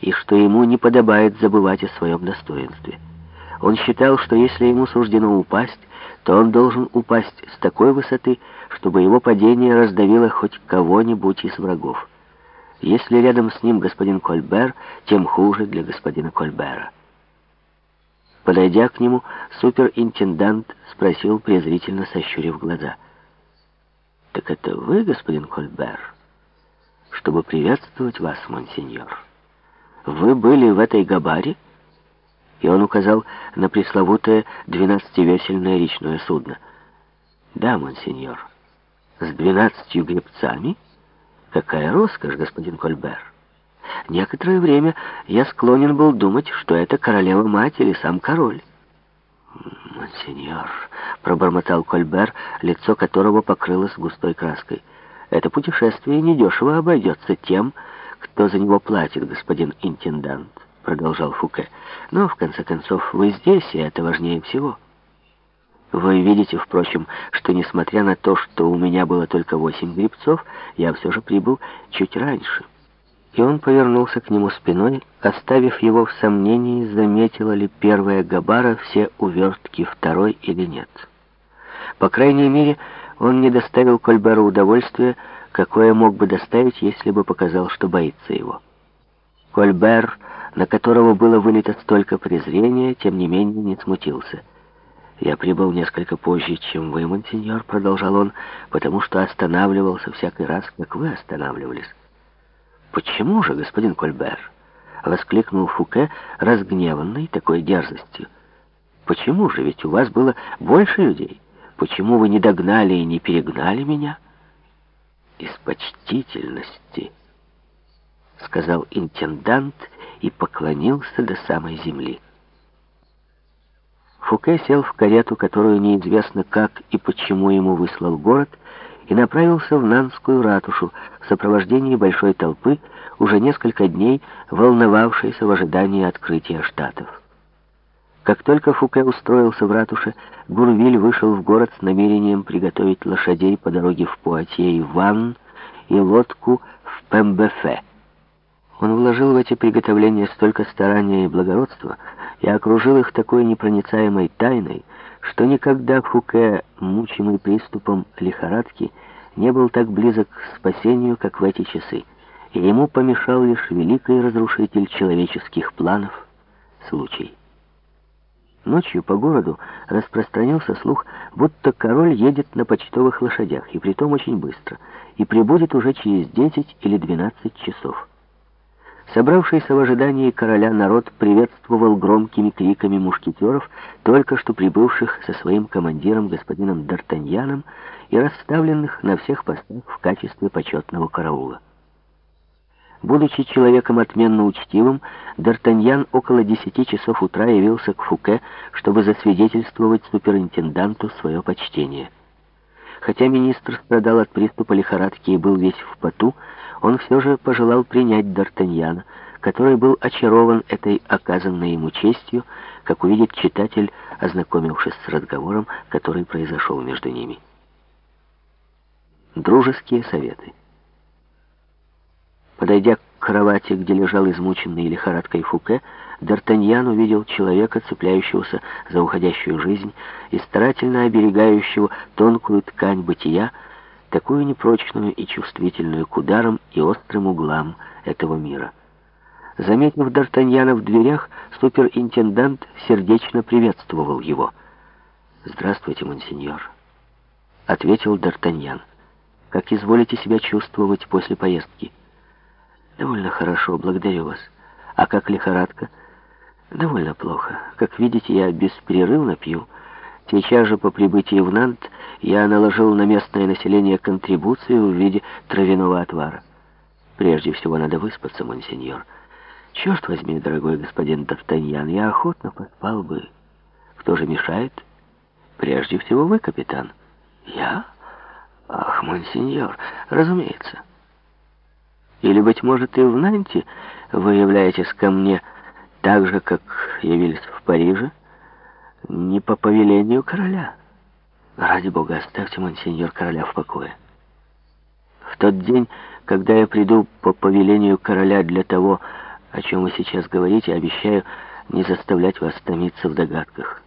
и что ему не подобает забывать о своем достоинстве. Он считал, что если ему суждено упасть, то он должен упасть с такой высоты, чтобы его падение раздавило хоть кого-нибудь из врагов. Если рядом с ним господин Кольбер, тем хуже для господина Кольбера. Подойдя к нему, суперинтендант спросил, презрительно сощурив глаза. «Так это вы, господин Кольбер?» «Чтобы приветствовать вас, монсеньор. Вы были в этой габаре?» И он указал на пресловутое двенадцативесельное речное судно. «Да, монсеньор. С двенадцатью гребцами?» Какая роскошь, господин Кольбер! Некоторое время я склонен был думать, что это королева-мать или сам король. «Монсеньор», — пробормотал Кольбер, лицо которого покрылось густой краской, — «это путешествие недешево обойдется тем, кто за него платит, господин интендант», — продолжал Фуке. «Но, в конце концов, вы здесь, и это важнее всего». Вы видите, впрочем, что, несмотря на то, что у меня было только восемь грибцов, я все же прибыл чуть раньше. И он повернулся к нему спиной, оставив его в сомнении, заметила ли первая Габара все увертки второй или нет. По крайней мере, он не доставил Кольберу удовольствия, какое мог бы доставить, если бы показал, что боится его. Кольбер, на которого было вылито столько презрения, тем не менее не смутился — «Я прибыл несколько позже, чем вы, монсеньор», — продолжал он, «потому что останавливался всякий раз, как вы останавливались». «Почему же, господин Кольбер?» — воскликнул Фуке, разгневанный такой дерзостью. «Почему же? Ведь у вас было больше людей. Почему вы не догнали и не перегнали меня?» «Из почтительности», — сказал интендант и поклонился до самой земли. Фуке сел в карету, которую неизвестно как и почему ему выслал город, и направился в Нанскую ратушу в сопровождении большой толпы, уже несколько дней волновавшейся в ожидании открытия штатов. Как только Фуке устроился в ратуше, Гурвиль вышел в город с намерением приготовить лошадей по дороге в Пуатье и Ван и лодку в Пембефе. Он вложил в эти приготовления столько старания и благородства, и окружил их такой непроницаемой тайной, что никогда Фуке, мучимый приступом лихорадки, не был так близок к спасению, как в эти часы, и ему помешал лишь великий разрушитель человеческих планов — случай. Ночью по городу распространился слух, будто король едет на почтовых лошадях, и притом очень быстро, и прибудет уже через 10 или 12 часов. Собравшийся в ожидании короля народ приветствовал громкими криками мушкетеров, только что прибывших со своим командиром господином Д'Артаньяном и расставленных на всех постах в качестве почетного караула. Будучи человеком отменно учтивым, Д'Артаньян около десяти часов утра явился к Фуке, чтобы засвидетельствовать суперинтенданту свое почтение. Хотя министр страдал от приступа лихорадки и был весь в поту, он все же пожелал принять Д'Артаньяна, который был очарован этой оказанной ему честью, как увидит читатель, ознакомившись с разговором, который произошел между ними. Дружеские советы. Подойдя к кровати, где лежал измученный лихорадкой Фуке, Д'Артаньян увидел человека, цепляющегося за уходящую жизнь и старательно оберегающего тонкую ткань бытия, такую непрочную и чувствительную к ударам и острым углам этого мира. Заметив Д'Артаньяна в дверях, суперинтендант сердечно приветствовал его. «Здравствуйте, монсеньор», — ответил Д'Артаньян. «Как изволите себя чувствовать после поездки?» «Довольно хорошо, благодарю вас. А как лихорадка?» «Довольно плохо. Как видите, я беспрерывно пью». Сейчас же по прибытии в Нант я наложил на местное население контрибуцию в виде травяного отвара. Прежде всего надо выспаться, монсеньор. Черт возьми, дорогой господин Д'Артаньян, я охотно поспал бы. Кто же мешает? Прежде всего вы, капитан. Я? Ах, монсеньор, разумеется. Или, быть может, и в Нанте вы являетесь ко мне так же, как явились в Париже? Не по повелению короля. Ради бога, оставьте, монсеньор, короля в покое. В тот день, когда я приду по повелению короля для того, О чем вы сейчас говорите, обещаю не заставлять вас томиться в догадках.